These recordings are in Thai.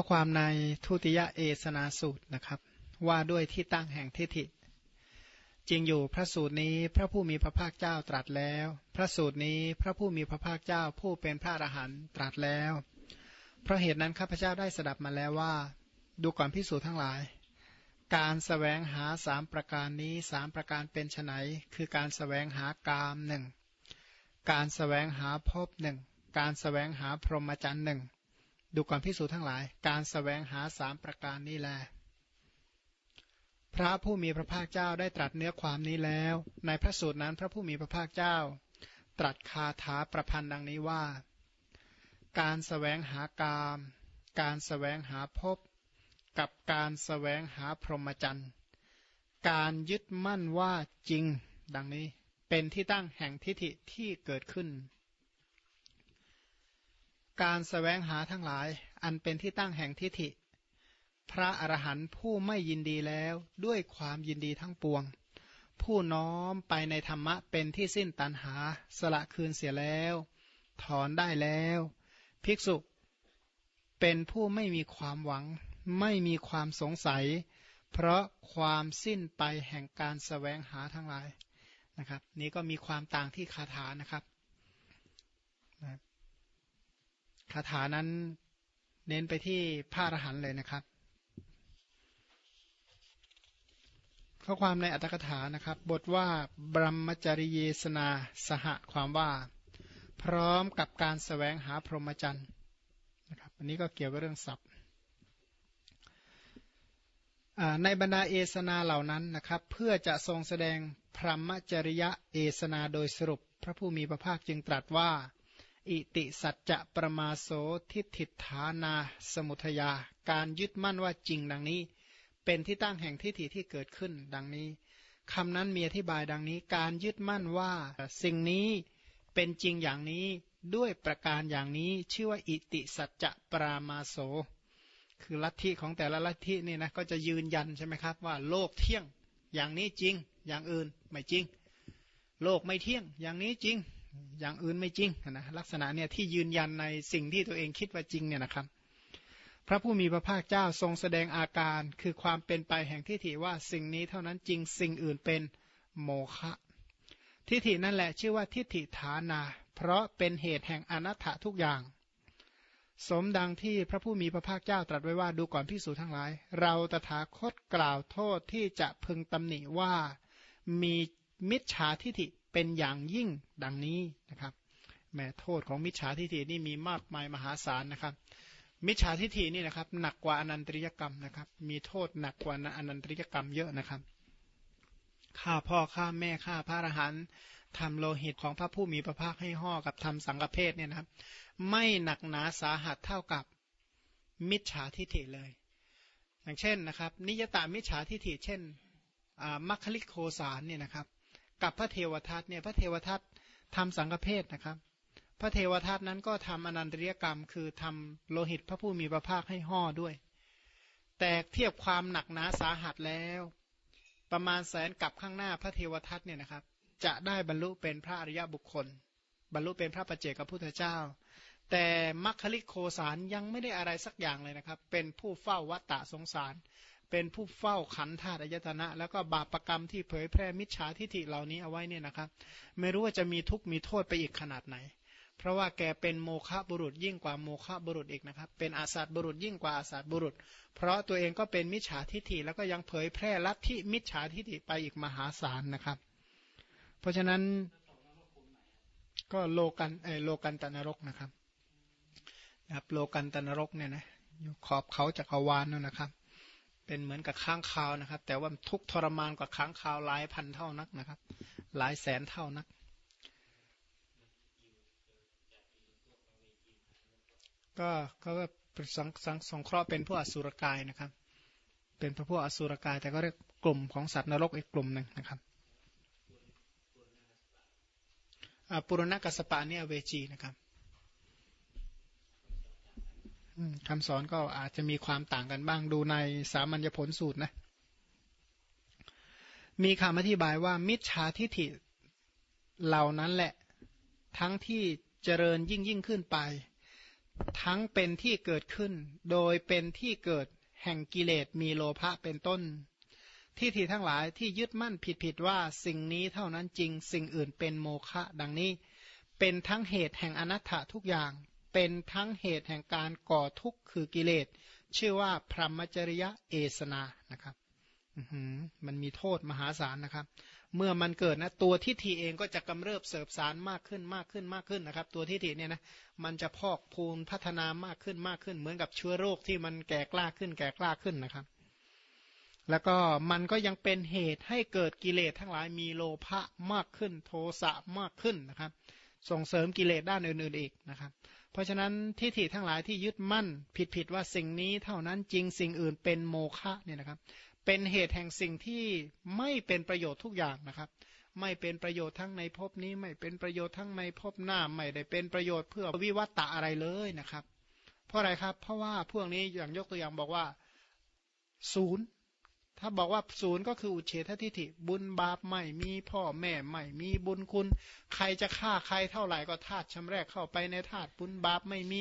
ข้อความในทุติยเอสนาสูตรนะครับ ว่าด้วยที่ตั้งแห่งทิฏฐิจริงอยู่พระสูตรนี้พระผู้มีพระภาคเจ้าตรัสแล้ว พระสูตรนี้พระผู้มีพระภาคเจ้าผู้เป็นพระอรหันต์ตรัสแล้ว เพราะเหตุนั้นข้าพเจ้าได้สดับมาแล้วว่า ดูก่อนพิสูจน์ทั้งหลาย การสแสวงหาสามประการนี้สามประการเป็นไนคือการสแสวงหากามหนึ่งการสแสวงหาภพหนึ่งการสแสวงหาพรหมจรรย์หนึ่ง ดูก่อนพิสูจน์ทั้งหลาย การสแสวงหาสามประการนี้แล พระผู้มีพระภาคเจ้าได้ตรัสเนื้อความนี้แล้ว ในพระสูตรนั้นพระผู้มีพระภาคเจ้า ตรัสคาถาประพันธ์ดังนี้ว่า การสแสวงหากาม การสแสวงหาภพกับการสแสวงหาพรหมจรรย์ การยึดมั่นว่าจริง ดังนี้ เป็นที่ตั้งแห่งทิฏฐิที่เกิดขึ้น การสแสวงหาทั้งหลาย อันเป็นที่ตั้งแห่งทิฏฐิ พระอรหันต์ผู้ไม่ยินดีแล้วด้วยความยินดีทั้งปวง ผู้น้อมไปในธรรมะเป็นที่สิ้นตันหาสละคืนเสียแล้ว ถอนได้แล้ว ภิกษุ เป็นผู้ไม่มีความหวัง ไม่มีความสงสัย เพราะความสิ้นไปแห่งการสแสวงหาทั้งหลายนะครับ นี้ก็มีความต่างที่คาถานะครับนะค คาถานั้นเน้นไปที่พระอรหันต์เลยนะครับ ข้อความในอัตถกถานะครับ บทว่าบรมจริเยสนาสหความว่า พร้อมกับการสแสวงหาพรหมจรรย์นะครับอันนี้ก็เกี่ยวกับเรื่องศัพท์ในบรรดาเอสนาเหล่านั้นนะครับ เพื่อจะทรงแสดงพรหมจริยะเอสนาโดยสรุป พระผู้มีพระภาคจึงตรัสว่า อิติสัจจะประมาโสทิฏฐิฐานา สมุทยา การยึดมั่นว่าจริงดังนี้ เป็นที่ตั้งแห่งทิฏฐิที่เกิดขึ้น ดังนี้คำนั้นมีอธิบายดังนี้ การยึดมั่นว่าสิ่งนี้เป็นจริงอย่างนี้ด้วยประการอย่างนี้ชื่อว่าอิติสัจจะปรามาโส คือลัทธิของแต่ละลัทธินี่นะก็จะยืนยันใช่ไหมครับว่าโลกเที่ยงอย่างนี้จริง อย่างอื่นไม่จริง โลกไม่เที่ยงอย่างนี้จริง อย่างอื่นไม่จริงนะลักษณะเนี่ยที่ยืนยันในสิ่งที่ตัวเองคิดว่าจริงเนี่ยนะครับ พระผู้มีพระภาคเจ้าทรงแสดงอาการคือความเป็นไปแห่งทิฏฐิว่าสิ่งนี้เท่านั้นจริงสิ่งอื่นเป็นโมฆะทิฏฐินั่นแหละชื่อว่าทิฏฐิฐานา เพราะเป็นเหตุแห่งอนัตถะทุกอย่าง สมดังที่พระผู้มีพระภาคเจ้าตรัสไว้ว่าดูก่อนพิสูจทั้งหลาย เราตถาคตกล่าวโทษที่จะพึงตำหนิว่ามีมิจฉาทิฏฐิ เป็นอย่างยิ่งดังนี้นะครับแม้โทษของมิจฉาทิฏฐินี่มีมากมายมหาศาลนะครับ มิจฉาทิฏฐินี่นะครับ หนักกว่าอนันตริยกรรมนะครับ มีโทษหนักกว่าอนันตริยกรรมเยอะนะครับฆ่าพ่อฆ่าแม่ฆ่าพระอรหันต์ทำโลหิตของพระผู้มีพระภาคให้ห่อกับทำสังฆเพศเนี่ยนะครับ ไม่หนักหนาสาหัสเท่ากับมิจฉาทิฏฐิเลย อย่างเช่นนะครับ นิยตามิจฉาทิฏฐิเช่นมัคคิลิโคสารเนี่ยนะครับ กับพระเทวทัตเนี่ยพระเทวทัตทำสังฆเพศนะครับ พระเทวทัตนั้นก็ทำอนันตริยกรรม คือทำโลหิตพระผู้มีพระภาคให้ห่อด้วย แต่เทียบความหนักหนาสาหัสแล้ว ประมาณแสนกับข้างหน้าพระเทวทัตเนี่ยนะครับ จะได้บรรลุเป็นพระอริยบุคคล บรรลุเป็นพระปัจเจกพุทธเจ้า แต่มัคคิลิโคสารยังไม่ได้อะไรสักอย่างเลยนะครับ เป็นผู้เฝ้าวัตตะสงสาร เป็นผู้เฝ้าขันธาตุอายตนะ แล้วก็บาปรกรรมที่เผยแพร่มิจฉาทิฐิเหล่านี้เอาไว้เนี่ยนะครับ ไม่รู้ว่าจะมีทุกข์มีโทษไปอีกขนาดไหน เพราะว่าแกเป็นโมฆะบุรุษยิ่งกว่าโมฆะบุรุษอีกนะครับ เป็นอาสาตบุรุษยิ่งกว่าอาสาตบุรุษ เพราะตัวเองก็เป็นมิจฉาทิฐิแล้วก็ยังเผยแพร่ลัทธิมิจฉาทิฐิไปอีกมหาศาลนะครับ เพราะฉะนั้นก็โลกันเอโลกันตนรกนะครับนะครับโลกันตนรกเนี่ยนะอยู่ขอบเขาจักรวาลนั่นนะครับ เป็นเหมือนกับค้างคาวนะครับ แต่ว่าทุกทรมานกว่าค้างคาวหลายพันเท่านักนะครับ หลายแสนเท่านัก ก็เขาก็สังสังสงเคราะห์เป็นผู้อสุรกายนะครับ เป็นพระผู้อสุรกาย แต่ก็เรียกกลุ่มของสัตว์นรกอีกกลุ่มหนึ่งนะครับปุรณกัสปะเนี่ยเวจีนะครับ คำสอนก็อาจจะมีความต่างกันบ้างดูในสามัญญผลสูตรนะ มีคำอธิบายว่ามิจฉาทิฐิเหล่านั้นแหละ ทั้งที่เจริญยิ่งยิ่งขึ้นไป ทั้งเป็นที่เกิดขึ้น โดยเป็นที่เกิดแห่งกิเลสมีโลภะเป็นต้น ที่ที่ทั้งหลายที่ยึดมั่นผิดผิดว่าสิ่งนี้เท่านั้นจริงสิ่งอื่นเป็นโมฆะดังนี้ เป็นทั้งเหตุแห่งอนัตถะทุกอย่าง เป็นทั้งเหตุแห่งการก่อทุกข์คือกิเลส ชื่อว่าพรหมจริยะเอสนานะครับมันมีโทษมหาศาลนะครับ เมื่อมันเกิดนะตัวทิฏฐิเองก็จะกำเริบเสบสารมากขึ้นมากขึ้นมากขึ้นนะครับ ตัวทิฏฐิเนี่ยนะมันจะพอกพูนพัฒนามากขึ้นมากขึ้น เหมือนกับเชื้อโรคที่มันแก่กล้าขึ้น แก่กล้าขึ้นนะครับ แล้วก็มันก็ยังเป็นเหตุให้เกิดกิเลสทั้งหลายมีโลภะมากขึ้น โทสะมากขึ้นนะครับ ส่งเสริมกิเลสด้านอื่นๆอีกนะครับ เพราะฉะนั้นทิฏฐิทั้งหลายที่ยึดมั่นผิดๆว่าสิ่งนี้เท่านั้นจริงสิ่งอื่นเป็นโมฆะเนี่ยนะครับ เป็นเหตุแห่งสิ่งที่ไม่เป็นประโยชน์ทุกอย่างนะครับไม่เป็นประโยชน์ทั้งในภพนี้ไม่เป็นประโยชน์ทั้งในภพหน้าไม่ได้เป็นประโยชน์เพื่อวิวัตตะอะไรเลยนะครับ เพราะอะไรครับ เพราะว่าพวกนี้อย่างยกตัวอย่างบอกว่าศูนย์ ถ้าบอกว่าศูนย์ก็คืออุเฉททิฏฐิ บุญบาปไม่มีพ่อแม่ไม่มีบุญคุณ ใครจะฆ่าใครเท่าไหร่ก็ธาตุชำแรกเข้าไปในธาตุบุญบาปไม่มี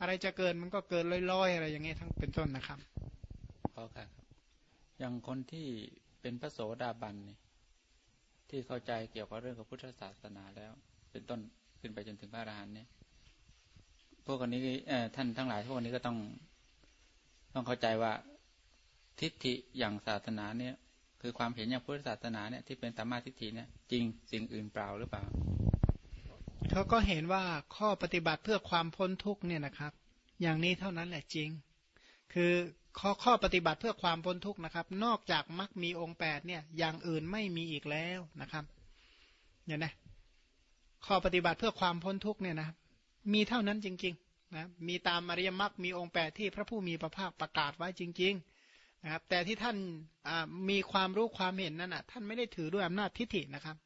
อะไรจะเกินมันก็เกินลอยๆ อะไรอย่างเงี้ทั้งเป็นต้นนะครับขอครับอย่างคนที่เป็นพระโสดาบันนี่ที่เข้าใจเกี่ยวกับเรื่องของพุทธศาสนาแล้ว เป็นต้นขึ้นไปจนถึงพระอรหันต์เนี่ย พวกคนนี้ท่านทั้งหลายพวกนี้ก็ต้องต้องเข้าใจว่า ทิฏฐิอย่างศาสนาเนี่ย คือความเห็นอย่างพุทธศาสนาเนี่ยที่เป็นธรรมะทิฏฐิเนี่ยจริงสิ่งอื่นเปล่าหรือเปล่าเขาก็เห็นว่าข้อปฏิบัติเพื่อความพ้นทุกเนี่ยนะครับ อย่างนี้เท่านั้นแหละจริง คือข้อข้อปฏิบัติเพื่อความพ้นทุกนะครับ นอกจากมรรคมีองค์แปดเนี่ย อย่างอื่นไม่มีอีกแล้วนะครับเนี่ยนะข้อปฏิบัติเพื่อความพ้นทุกเนี่ยนะมีเท่านั้นจริง ๆ นะมีตามอริยมรรคมีองค์แปดที่พระผู้มีพระภาคประกาศไว้จริง ๆ นะครับ แต่ที่ท่านมีความรู้ความเห็นนั้นอะ ท่านไม่ได้ถือด้วยอำนาจทิฏฐินะครับ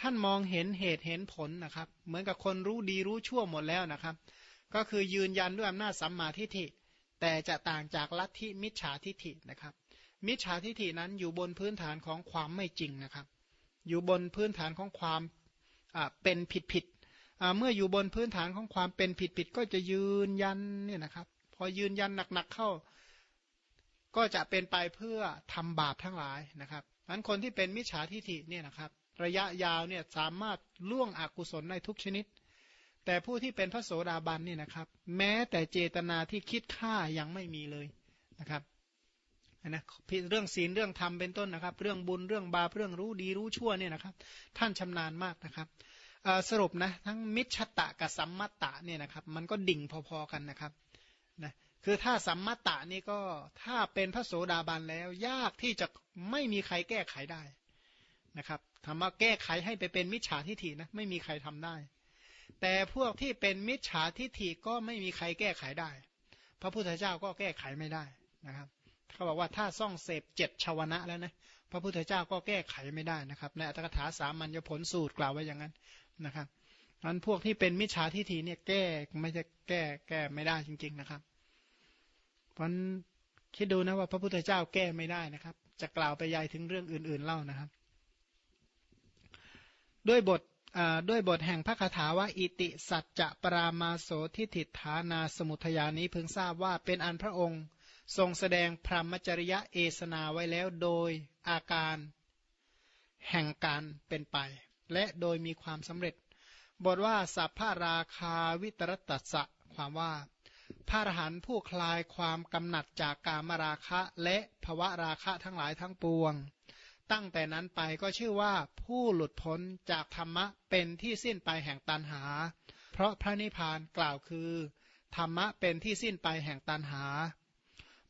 ท่านมองเห็นเหตุเห็นผลนะครับ เหมือนกับคนรู้ดีรู้ชั่วหมดแล้วนะครับ ก็คือยืนยันด้วยอำนาจสัมมาทิฏฐิ แต่จะต่างจากลัทธิมิจฉาทิฏฐินะครับ มิจฉาทิฏฐินั้นอยู่บนพื้นฐานของความไม่จริงนะครับ อยู่บนพื้นฐานของความเป็นผิดผิดเมื่ออยู่บนพื้นฐานของความเป็นผิดผิดก็จะยืนยันเนี่ยนะครับ พอยืนยันหนักๆเข้า ก็จะเป็นไปเพื่อทำบาปทั้งหลายนะครับนั้นคนที่เป็นมิจฉาทิฐิเนี่ยนะครับ ระยะยาวเนี่ยสามารถล่วงอกุศลในทุกชนิด แต่ผู้ที่เป็นพระโสดาบันนี่นะครับ แม้แต่เจตนาที่คิดฆ่ายังไม่มีเลยนะครับนะเรื่องศีลเรื่องธรรมเป็นต้นนะครับ เรื่องบุญเรื่องบาปเรื่องรู้ดีรู้ชั่วเนี่ยนะครับ ท่านชำนาญมากนะครับสรุปนะทั้งมิชตะกับสัมมัตตะเนี่ยนะครับ มันก็ดิ่งพอๆกันนะครับ คือถ้าสัมมัตตะนี่ก็ถ้าเป็นพระโสดาบันแล้ว ยากที่จะไม่มีใครแก้ไขได้นะครับธรรมะแก้ไขให้ไปเป็นมิจฉาทิฏฐินะไม่มีใครทำได้ แต่พวกที่เป็นมิจฉาทิฏฐิก็ไม่มีใครแก้ไขได้ พระพุทธเจ้าก็แก้ไขไม่ได้นะครับเขาบอกว่าถ้าซ่องเสพเจ็ดชาวนะแล้วนะพระพุทธเจ้าก็แก้ไขไม่ได้นะครับในอัตถกถาสามัญญผลสูตรกล่าวไว้อย่างนั้นนะครับนั้นพวกที่เป็นมิจฉาทิฏฐิเนี่ยแก้ไม่จะแก้แก้ไม่ได้จริง ๆนะครับ พราะคิดดูนะว่าพระพุทธเจ้าแก้ไม่ได้นะครับ จะกล่าวไปยายถึงเรื่องอื่น ๆเล่านะครับ ด้วยบทด้วยบทแห่งพระคาถาว่าอิติสัจจะปรามาโสทิฏฐิฐานาสมุทยานี้เพิ่งทราบว่าเป็นอันพระองค์ ทรงแสดงพรหมจริยะเอสนาไว้แล้วโดยอาการแห่งการเป็นไป และโดยมีความสำเร็จ บทว่าสัพพาราคาวิตรตัสะความว่า พระอรหันต์ผู้คลายความกำหนัดจากกามราคะและภวะราคะทั้งหลายทั้งปวง ตั้งแต่นั้นไปก็ชื่อว่าผู้หลุดพ้นจากธรรมะเป็นที่สิ้นไปแห่งตันหา เพราะพระนิพพานกล่าวคือ ธรรมะเป็นที่สิ้นไปแห่งตันหา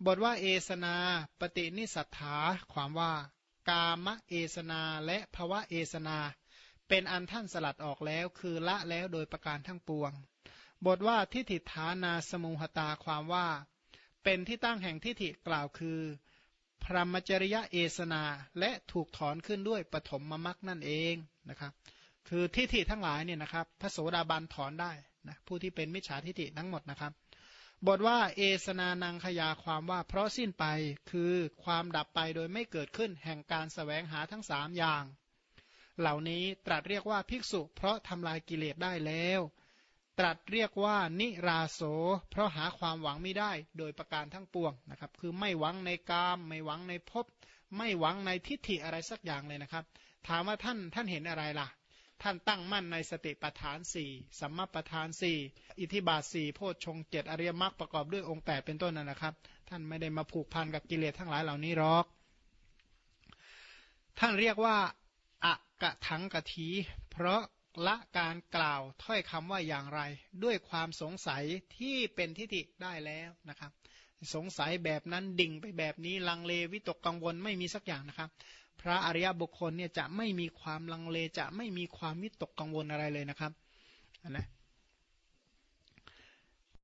บทว่าเอสนาปฏินิสัทธาความว่า กามเอสนาและภวะเอสนา เป็นอันท่านสลัดออกแล้วคือละแล้วโดยประการทั้งปวง บทว่าทิฏฐิฐานาสมุหตาความว่า เป็นที่ตั้งแห่งทิฏฐิกล่าวคือ พรหมจริยะเอสนาและถูกถอนขึ้นด้วยปฐมมมักนั่นเองนะครับ คือทิฏฐิทั้งหลายเนี่ยนะครับพระโสดาบันถอนได้นะผู้ที่เป็นมิจฉาทิฏฐิทั้งหมดนะครับ บทว่าเอสนานังขยาความว่าเพราะสิ้นไปคือความดับไปโดยไม่เกิดขึ้นแห่งการสแสวงหาทั้งสามอย่าง เหล่านี้ตรัสเรียกว่าภิกษุ เพราะทำลายกิเลสได้แล้ว ตรัสเรียกว่านิราโส เพราะหาความหวังไม่ได้โดยประการทั้งปวงนะครับ คือไม่หวังในกามไม่หวังในภพไม่หวังในทิฏฐิอะไรสักอย่างเลยนะครับ ถามว่าท่านท่านเห็นอะไรล่ะ ท่านตั้งมั่นในสติปัฏฐานสี่สัมมาปัฏฐานสี่อิทิบาทสี่โพชฌงเจ็ดอริยมรรคประกอบด้วยองค์แปดเป็นต้นนั่นนะครับ ท่านไม่ได้มาผูกพันกับกิเลสทั้งหลายเหล่านี้หรอก ท่านเรียกว่าอะกะถังกะที เพราะ ละการกล่าวถ้อยคำว่าอย่างไร ด้วยความสงสัยที่เป็นทิฏฐิได้แล้วนะครับ สงสัยแบบนั้นดิ่งไปแบบนี้ลังเลวิตกกังวลไม่มีสักอย่างนะครับ พระอริยบุคคลเนี่ยจะไม่มีความลังเลจะไม่มีความวิตกกังวลอะไรเลยนะครับนะ